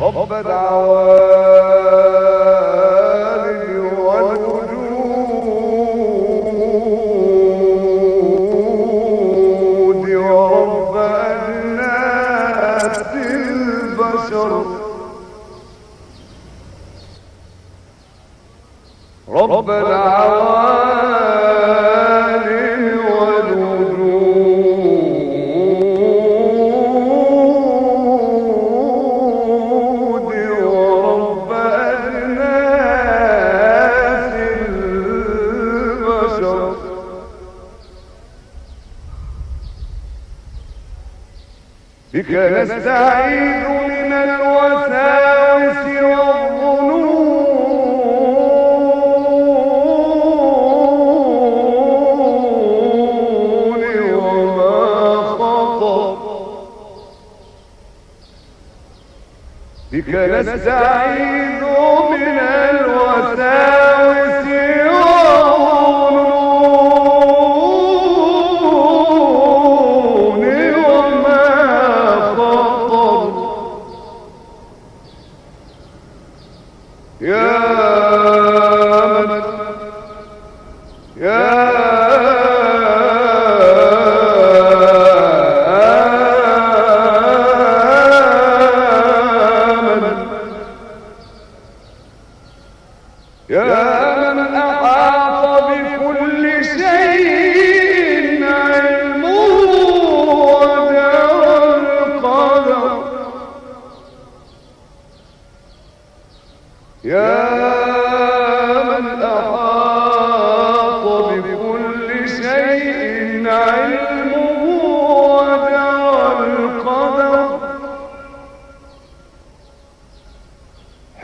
رب دعوان والوجود ورب أجناس البشر. رب العوالم بك نستعيذ من الوساوس والظنون وما خطر. بك نستعيذ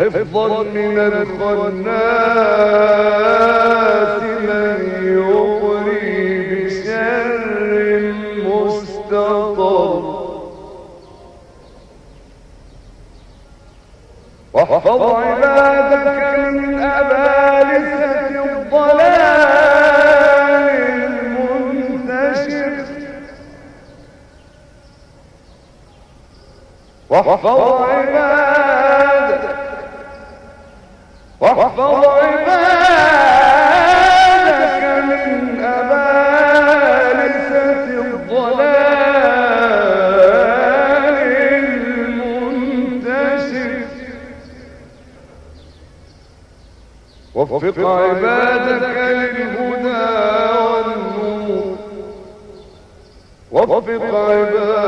حفظا من الخناس من يقري بشر مستطر واحفظ عبادك من أبالسة الضلال المنتشر. واحفظ عبادك وفق عبادك للهدى والنور. وفق عبادك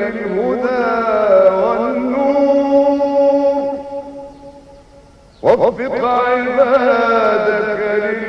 للهدى والنور. وفق عبادك للهدى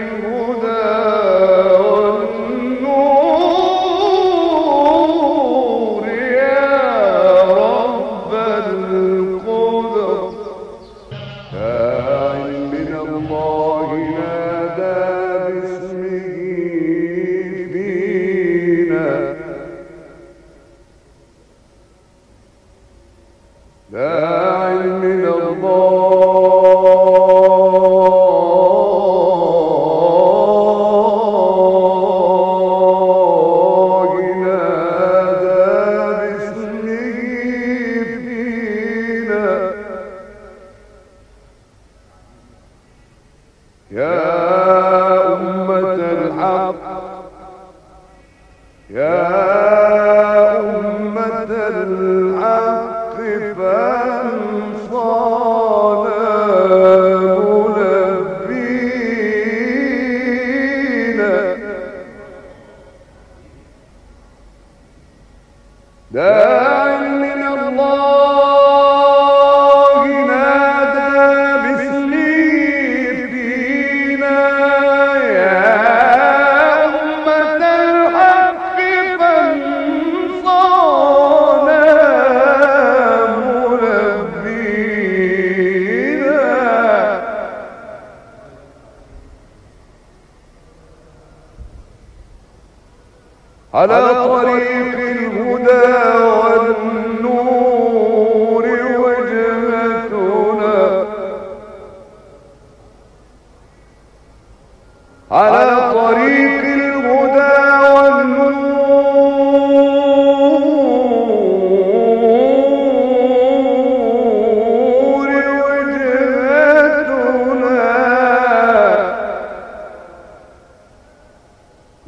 الحق. يا أمة الحق فأنصانا ملبينا داع على طريق الهدى والنور.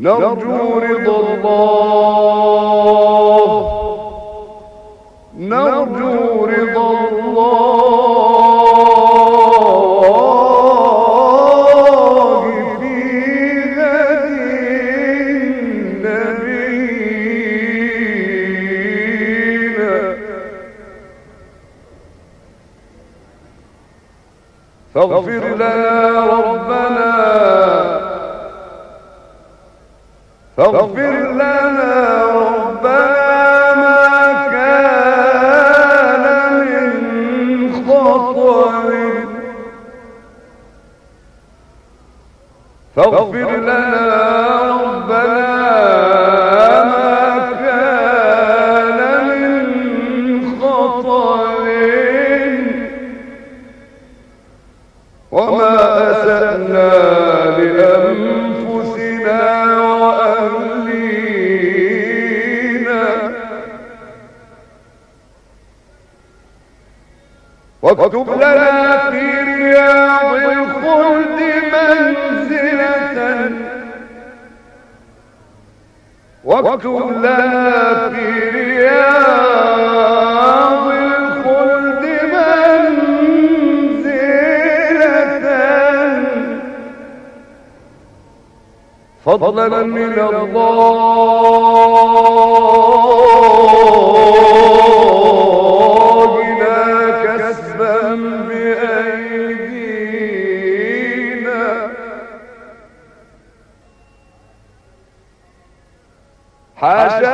نرجو رضا الله. نرجو رضا الله في هدي نبينا فاغفر لنا ربنا فاغفر لنا ربنا ما كان من خطأ فاغفر لنا ربنا ما كان من خطأ وما أسأنا لأنفسنا واكتب لنا في رياض الخلد منزلة. فضلا من الله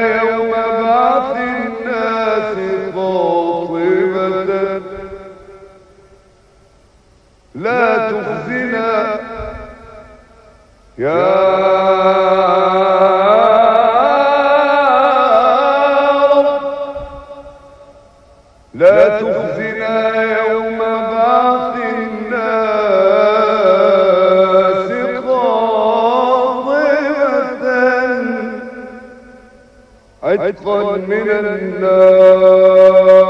يوم بعث الناس قاطبة لا تخزنا. يا رب. لا تخزنا يوم بعث عتقا من النار.